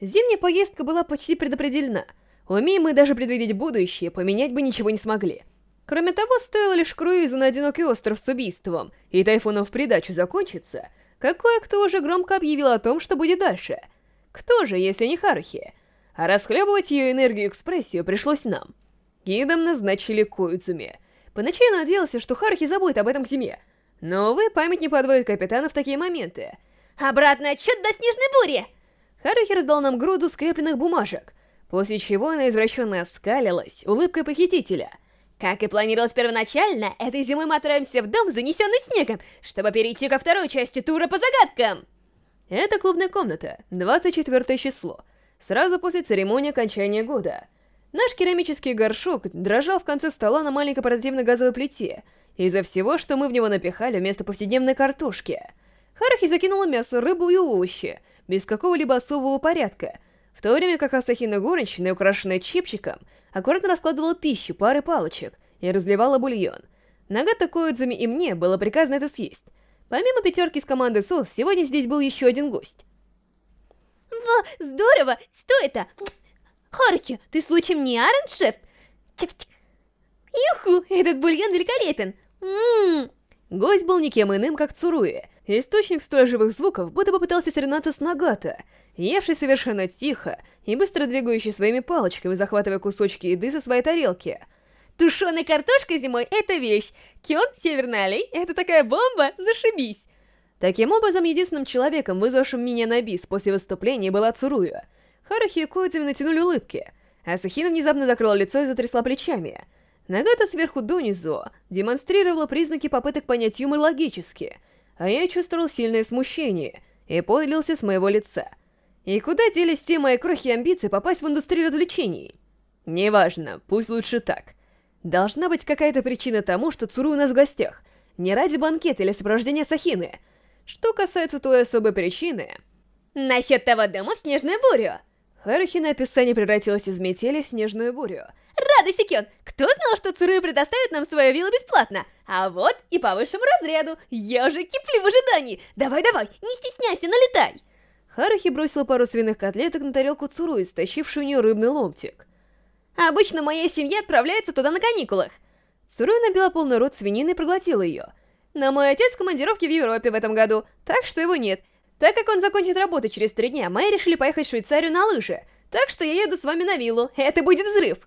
Зимняя поездка была почти предопределена. Умеем мы даже предвидеть будущее, поменять бы ничего не смогли. Кроме того, стоило лишь круизу на одинокий остров с убийством и тайфуном в придачу закончиться, как кое-кто уже громко объявил о том, что будет дальше. Кто же, если не Харухи? А расхлебывать ее энергию и экспрессию пришлось нам. Гидом назначили Коидзуми. Поначалу я надеялся, что Харухи забудет об этом к зиме, но, увы, память не подводит капитана в такие моменты. «Обратный отчет до снежной бури!» Харухи раздал нам груду скрепленных бумажек, после чего она извращенно оскалилась улыбкой похитителя. Как и планировалось первоначально, этой зимой мы отправимся в дом, занесенный снегом, чтобы перейти ко второй части тура по загадкам. Это клубная комната, 24 число, сразу после церемонии окончания года. Наш керамический горшок дрожал в конце стола на маленькой портативной газовой плите, из-за всего, что мы в него напихали вместо повседневной картошки. Харахи закинула мясо, рыбу и овощи, без какого-либо особого порядка, в то время как Асахина горничная, украшенная чипчиком, аккуратно раскладывала пищу, пары палочек и разливала бульон. Нагата Коидзами и мне было приказано это съесть. Помимо пятерки из команды СОС, сегодня здесь был еще один гость. Во, здорово! Что это? Харуки, ты случаем не Арен, шеф? Юху, этот бульон великолепен! Ммм... Гость был никем иным, как Цуруи, источник столь живых звуков, будто попытался соревноваться с Нагата, евший совершенно тихо и быстро двигающий своими палочками, захватывая кусочки еды со своей тарелки. Тушеная картошка зимой — это вещь. Кён, Северный Олей — это такая бомба, зашибись. Таким образом, единственным человеком, вызвавшим меня на бис после выступления, была Цуруя. Харахи и Коидзами натянули улыбки, а Сахина внезапно закрыла лицо и затрясла плечами — Нагата сверху донизу демонстрировала признаки попыток понять юмор логически, а я чувствовал сильное смущение и подлился с моего лица. И куда делись те мои крохи амбиции попасть в индустрию развлечений? Неважно, пусть лучше так. Должна быть какая-то причина тому, что Цуру у нас в гостях, не ради банкета или сопровождения Сахины. Что касается той особой причины... Насчет того дома в снежную бурю. Харухи на описание превратилась из метели в снежную бурю — Радуйся, Кён! Кто знал, что Цуруя предоставит нам свою виллу бесплатно? А вот и по высшему разряду. Я уже киплю в ожидании. Давай-давай, не стесняйся, налетай! Харухи бросила пару свиных котлеток на тарелку Цуруи, стащившую у нее рыбный ломтик. Обычно моя семья отправляется туда на каникулах. Цуруя набила полный рот свинины и проглотила ее. Но мой отец в командировке в Европе в этом году, так что его нет. Так как он закончит работу через три дня, мы решили поехать в Швейцарию на лыжи. Так что я еду с вами на виллу. Это будет взрыв.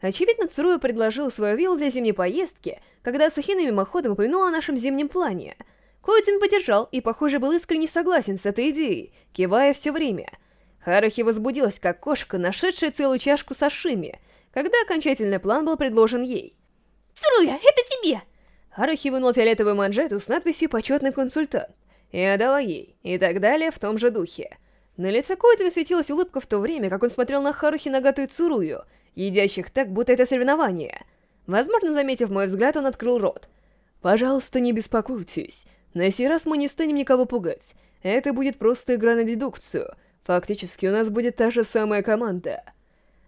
Очевидно, Цуруя предложил свою виллу для зимней поездки, когда Сахина мимоходом упомянула о нашем зимнем плане. Коидзин поддержал и, похоже, был искренне согласен с этой идеей, кивая все время. Харахи возбудилась, как кошка, нашедшая целую чашку сашими, когда окончательный план был предложен ей. «Цуруя, это тебе!» Харахи вынул фиолетовую манжету с надписью «Почетный консультант» и отдала ей, и так далее в том же духе. На лице Коидзина светилась улыбка в то время, как он смотрел на Харухи Нагату Цурую — едящих так, будто это соревнование. Возможно, заметив мой взгляд, он открыл рот. «Пожалуйста, не беспокойтесь. На сей раз мы не станем никого пугать. Это будет просто игра на дедукцию. Фактически, у нас будет та же самая команда».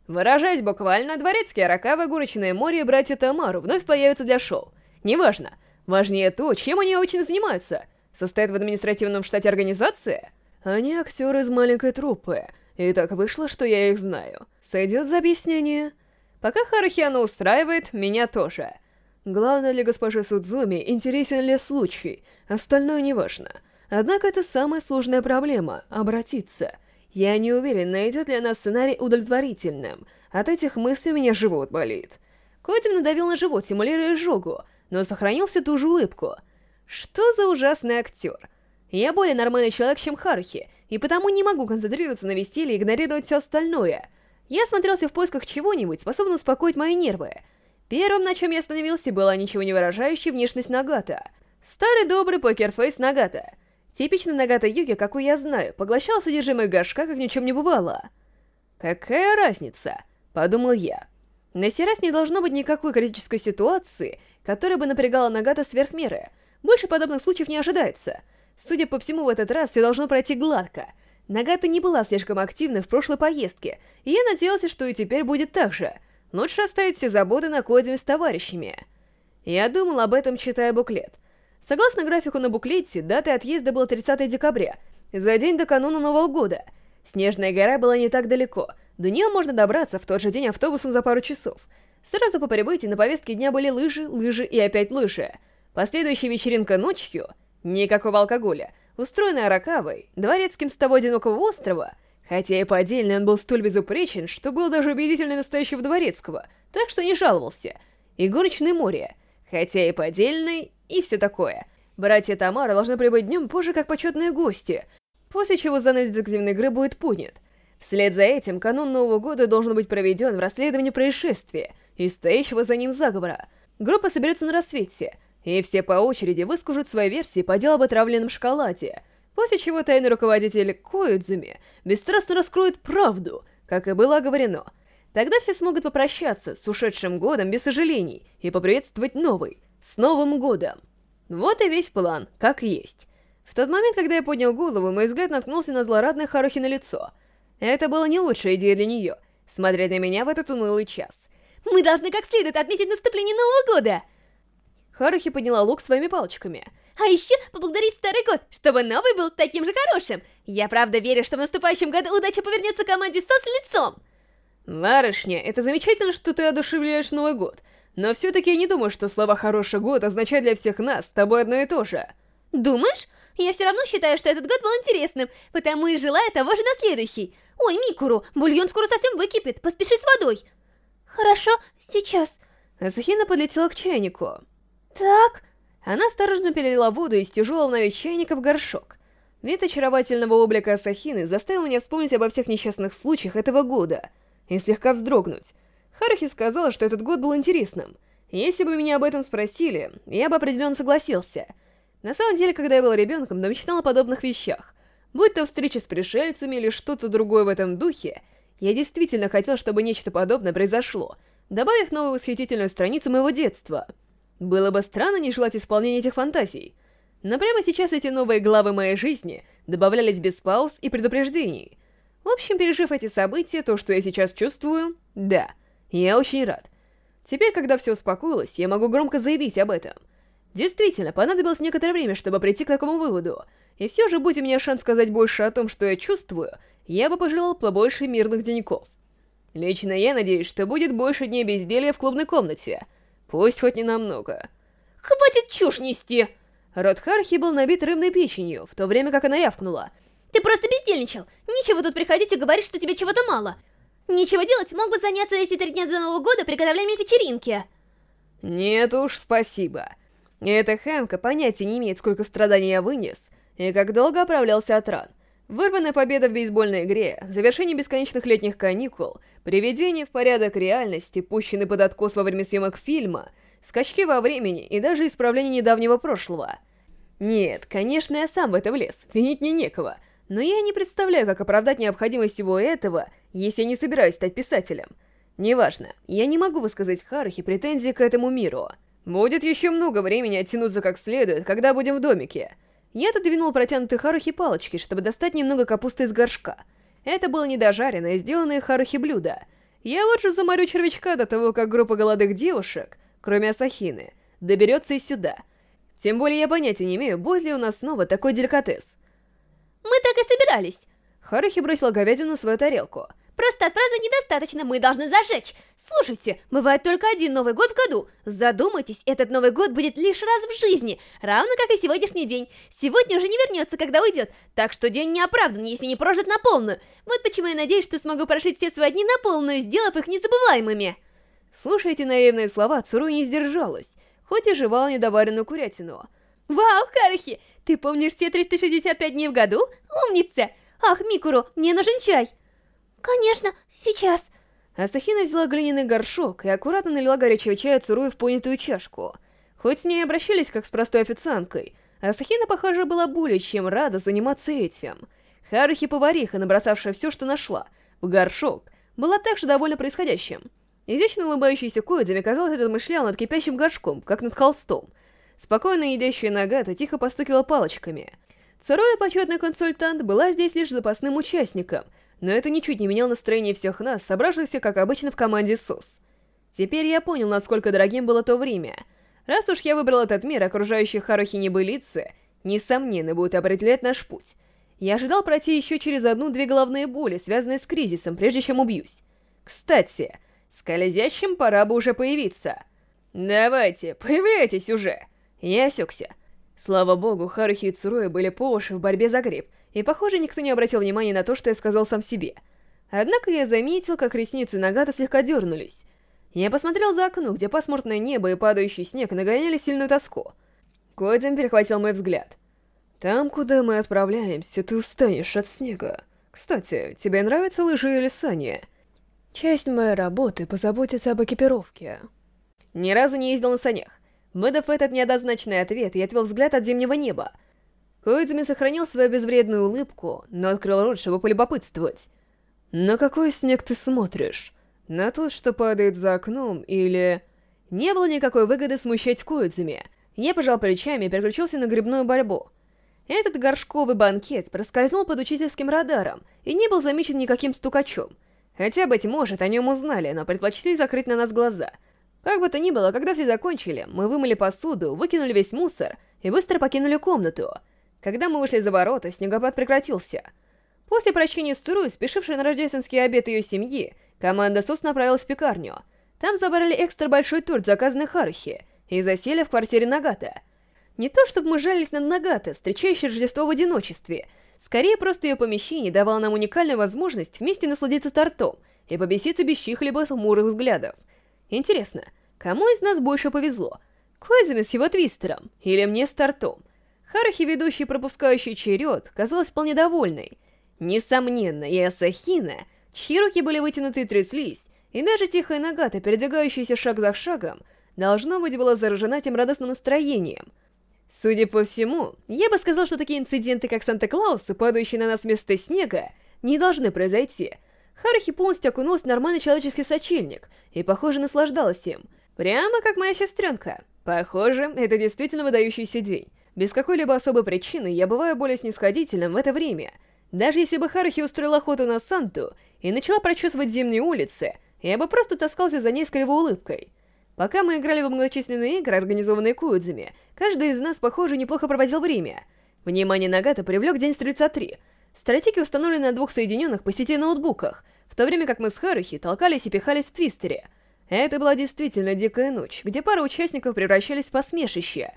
Выражаясь буквально, дворецкие Аракава, Гурочное море и братья Тамару вновь появятся для шоу. Неважно. Важнее то, чем они очень занимаются. Состоят в административном штате организации? Они актеры из маленькой труппы, и так вышло, что я их знаю. Сойдет за объяснение? Пока Харухиана устраивает, меня тоже. Главное для госпожи Судзуми, интересен ли случай, остальное неважно. Однако это самая сложная проблема — обратиться. Я не уверен, найдет ли она сценарий удовлетворительным. От этих мыслей у меня живот болит. Котим надавил на живот, симулируя жогу, но сохранил всю ту же улыбку. Что за ужасный актер? Я более нормальный человек, чем Харухи, и потому не могу концентрироваться на веселье и игнорировать все остальное. Я смотрелся в поисках чего-нибудь, способного успокоить мои нервы. Первым, на чем я остановился, была ничего не выражающая внешность Нагата. Старый добрый покерфейс Нагата. Типичный Нагата Юги, какой я знаю, поглощал содержимое горшка, как ни в чем не бывало. «Какая разница?» — подумал я. На сей раз не должно быть никакой критической ситуации, которая бы напрягала Нагата сверх меры. Больше подобных случаев не ожидается — Судя по всему, в этот раз все должно пройти гладко. Нагата не была слишком активна в прошлой поездке, и я надеялся, что и теперь будет так же. Лучше оставить все заботы на Кодиме с товарищами. Я думал об этом, читая буклет. Согласно графику на буклете, датой отъезда была 30 декабря, за день до кануна Нового года. Снежная гора была не так далеко, до нее можно добраться в тот же день автобусом за пару часов. Сразу по прибытии на повестке дня были лыжи, лыжи и опять лыжи. Последующая вечеринка ночью, никакого алкоголя, устроенная Ракавой, дворецким с того одинокого острова, хотя и по отдельно он был столь безупречен, что был даже убедительный настоящего дворецкого, так что не жаловался, и горничное море, хотя и по отдельной, и все такое. Братья Тамара должны прибыть днем позже как почетные гости, после чего занавес детективной игры будет поднят. Вслед за этим канун Нового года должен быть проведен в расследовании происшествия и стоящего за ним заговора. Группа соберется на рассвете, и все по очереди выскажут свои версии по делу об отравленном шоколаде, после чего тайный руководитель Коидзуми бесстрастно раскроет правду, как и было оговорено. Тогда все смогут попрощаться с ушедшим годом без сожалений и поприветствовать новый, с Новым годом. Вот и весь план, как есть. В тот момент, когда я поднял голову, мой взгляд наткнулся на злорадное Харухи на лицо. Это была не лучшая идея для нее, смотреть на меня в этот унылый час. «Мы должны как следует отметить наступление Нового года!» Харухи подняла лук своими палочками. А еще поблагодарить Старый Год, чтобы новый был таким же хорошим. Я правда верю, что в наступающем году удача повернется команде СОС лицом. Барышня, это замечательно, что ты одушевляешь Новый год. Но все-таки я не думаю, что слова «хороший год» означают для всех нас с тобой одно и то же. Думаешь? Я все равно считаю, что этот год был интересным, потому и желаю того же на следующий. Ой, Микуру, бульон скоро совсем выкипит, поспеши с водой. Хорошо, сейчас. Асахина подлетела к чайнику. Так... Она осторожно перелила воду из тяжелого на вид в горшок. Вид очаровательного облика Асахины заставил меня вспомнить обо всех несчастных случаях этого года и слегка вздрогнуть. Харухи сказала, что этот год был интересным. Если бы меня об этом спросили, я бы определенно согласился. На самом деле, когда я был ребенком, то мечтал о подобных вещах. Будь то встреча с пришельцами или что-то другое в этом духе, я действительно хотел, чтобы нечто подобное произошло, добавив новую восхитительную страницу моего детства — было бы странно не желать исполнения этих фантазий. Но прямо сейчас эти новые главы моей жизни добавлялись без пауз и предупреждений. В общем, пережив эти события, то, что я сейчас чувствую, да, я очень рад. Теперь, когда все успокоилось, я могу громко заявить об этом. Действительно, понадобилось некоторое время, чтобы прийти к такому выводу. И все же, будь у меня шанс сказать больше о том, что я чувствую, я бы пожелал побольше мирных деньков. Лично я надеюсь, что будет больше дней безделья в клубной комнате — Пусть хоть не намного. Хватит чушь нести! Рот Хархи был набит рыбной печенью, в то время как она рявкнула. Ты просто бездельничал. Нечего тут приходить и говорить, что тебе чего-то мало. Нечего делать, мог бы заняться эти три дня до Нового года приготовлением вечеринки. Нет уж, спасибо. Эта Хэмка понятия не имеет, сколько страданий я вынес, и как долго оправлялся от ран. Вырванная победа в бейсбольной игре, завершение бесконечных летних каникул, приведение в порядок реальности, пущенный под откос во время съемок фильма, скачки во времени и даже исправление недавнего прошлого. Нет, конечно, я сам в это влез, винить мне некого, но я не представляю, как оправдать необходимость всего этого, если я не собираюсь стать писателем. Неважно, я не могу высказать Харухи претензии к этому миру. Будет еще много времени оттянуться как следует, когда будем в домике. Я отодвинул протянутые Харухи палочки, чтобы достать немного капусты из горшка. Это было недожаренное, сделанное Харухи блюдо. Я лучше заморю червячка до того, как группа голодных девушек, кроме Асахины, доберется и сюда. Тем более я понятия не имею, будет ли у нас снова такой деликатес. Мы так и собирались. Харухи бросила говядину на свою тарелку. Просто отпраздновать недостаточно, мы должны зажечь. Слушайте, бывает только один Новый год в году. Задумайтесь, этот Новый год будет лишь раз в жизни, равно как и сегодняшний день. Сегодня уже не вернется, когда уйдет, так что день не оправдан, если не прожит на полную. Вот почему я надеюсь, что смогу прожить все свои дни на полную, сделав их незабываемыми. Слушая эти наивные слова, Цуруй не сдержалась, хоть и жевала недоваренную курятину. Вау, Харахи, ты помнишь все 365 дней в году? Умница! Ах, Микуру, мне нужен чай. «Конечно, сейчас!» Асахина взяла глиняный горшок и аккуратно налила горячего чая Цурую в понятую чашку. Хоть с ней обращались как с простой официанткой, Асахина, похоже, была более чем рада заниматься этим. Харухи-повариха, набросавшая все, что нашла, в горшок, была также довольна происходящим. Изящно улыбающийся Коидзами, казалось, размышлял над кипящим горшком, как над холстом. Спокойно едящая Нагата тихо постукивала палочками. Царуя почетный консультант была здесь лишь запасным участником — но это ничуть не меняло настроение всех нас, собравшихся, как обычно, в команде СУС. Теперь я понял, насколько дорогим было то время. Раз уж я выбрал этот мир, окружающие Харухи небылицы, несомненно, будут определять наш путь. Я ожидал пройти еще через одну-две головные боли, связанные с кризисом, прежде чем убьюсь. Кстати, скользящим пора бы уже появиться. «Давайте, появляйтесь уже!» Я осекся. Слава богу, Харухи и Цуруя были по уши в борьбе за гриб, и, похоже, никто не обратил внимания на то, что я сказал сам себе. Однако я заметил, как ресницы Нагата слегка дернулись. Я посмотрел за окно, где пасмурное небо и падающий снег нагоняли сильную тоску. Кодзин перехватил мой взгляд. «Там, куда мы отправляемся, ты устанешь от снега. Кстати, тебе нравятся лыжи или сани?» «Часть моей работы — позаботиться об экипировке». Ни разу не ездил на санях. Выдав этот неоднозначный ответ, я отвел взгляд от зимнего неба. Коидзуми сохранил свою безвредную улыбку, но открыл рот, чтобы полюбопытствовать. «На какой снег ты смотришь? На тот, что падает за окном, или...» Не было никакой выгоды смущать Коидзуми. Я пожал плечами и переключился на грибную борьбу. Этот горшковый банкет проскользнул под учительским радаром и не был замечен никаким стукачом. Хотя, быть может, о нем узнали, но предпочли закрыть на нас глаза — как бы то ни было, когда все закончили, мы вымыли посуду, выкинули весь мусор и быстро покинули комнату. Когда мы вышли за ворота, снегопад прекратился. После прощения с Цурой, спешившей на рождественский обед ее семьи, команда СУС направилась в пекарню. Там забрали экстра большой торт, заказанный Харухи, и засели в квартире Нагата. Не то чтобы мы жались на Нагата, встречающей Рождество в одиночестве, скорее просто ее помещение давало нам уникальную возможность вместе насладиться тортом и побеситься без чьих-либо хмурых взглядов. Интересно, кому из нас больше повезло? Койзами с его твистером или мне с тортом? Харахи, ведущий пропускающий черед, казалась вполне довольной. Несомненно, и Асахина, чьи руки были вытянуты и тряслись, и даже тихая Нагата, передвигающаяся шаг за шагом, должно быть, была заражена тем радостным настроением. Судя по всему, я бы сказал, что такие инциденты, как Санта-Клаус, падающие на нас вместо снега, не должны произойти — Харахи полностью окунулась в нормальный человеческий сочельник и, похоже, наслаждалась им. Прямо как моя сестренка. Похоже, это действительно выдающийся день. Без какой-либо особой причины я бываю более снисходительным в это время. Даже если бы Харахи устроила охоту на Санту и начала прочесывать зимние улицы, я бы просто таскался за ней с кривой улыбкой. Пока мы играли в многочисленные игры, организованные Куидзами, каждый из нас, похоже, неплохо проводил время. Внимание Нагата привлек День Стрельца 3 — Стратики установлены на двух соединенных по сети ноутбуках, в то время как мы с Харухи толкались и пихались в твистере. Это была действительно дикая ночь, где пара участников превращались в посмешище.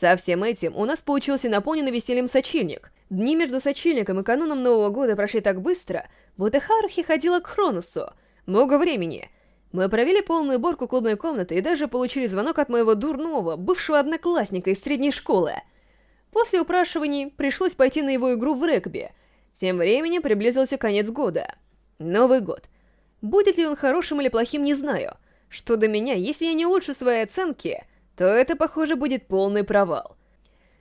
Со всем этим у нас получился наполненный весельем сочельник. Дни между сочельником и кануном Нового года прошли так быстро, будто Харухи ходила к Хроносу. Много времени. Мы провели полную уборку клубной комнаты и даже получили звонок от моего дурного, бывшего одноклассника из средней школы. После упрашиваний пришлось пойти на его игру в регби — тем временем приблизился конец года. Новый год. Будет ли он хорошим или плохим, не знаю. Что до меня, если я не улучшу свои оценки, то это, похоже, будет полный провал.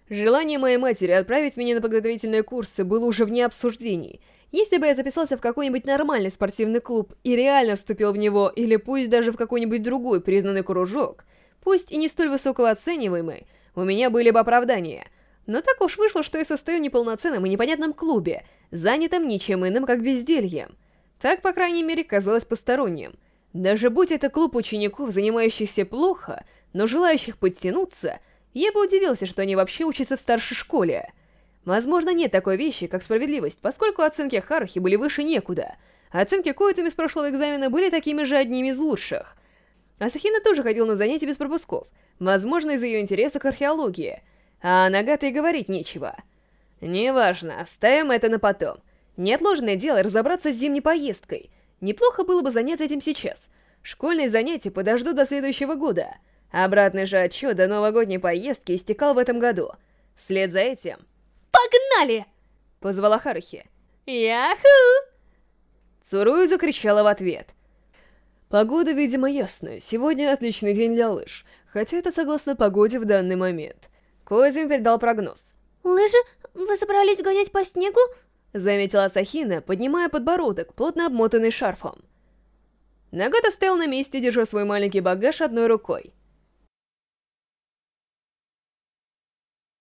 Желание моей матери отправить меня на подготовительные курсы было уже вне обсуждений. Если бы я записался в какой-нибудь нормальный спортивный клуб и реально вступил в него, или пусть даже в какой-нибудь другой признанный кружок, пусть и не столь высокооцениваемый, у меня были бы оправдания. Но так уж вышло, что я состою в неполноценном и непонятном клубе — занятым ничем иным, как бездельем. Так, по крайней мере, казалось посторонним. Даже будь это клуб учеников, занимающихся плохо, но желающих подтянуться, я бы удивился, что они вообще учатся в старшей школе. Возможно, нет такой вещи, как справедливость, поскольку оценки Харухи были выше некуда. Оценки Коидзами с прошлого экзамена были такими же одними из лучших. Асахина тоже ходил на занятия без пропусков, возможно, из-за ее интереса к археологии. А Нагата и говорить нечего. Неважно, оставим это на потом. Неотложное дело разобраться с зимней поездкой. Неплохо было бы заняться этим сейчас. Школьные занятия подождут до следующего года. Обратный же отчет до новогодней поездки истекал в этом году. Вслед за этим... «Погнали!» — позвала Харухи. «Яху!» Цурую закричала в ответ. Погода, видимо, ясная. Сегодня отличный день для лыж. Хотя это согласно погоде в данный момент. Коизим передал прогноз. «Лыжи «Вы собрались гонять по снегу?» Заметила Сахина, поднимая подбородок, плотно обмотанный шарфом. Нагата стоял на месте, держа свой маленький багаж одной рукой.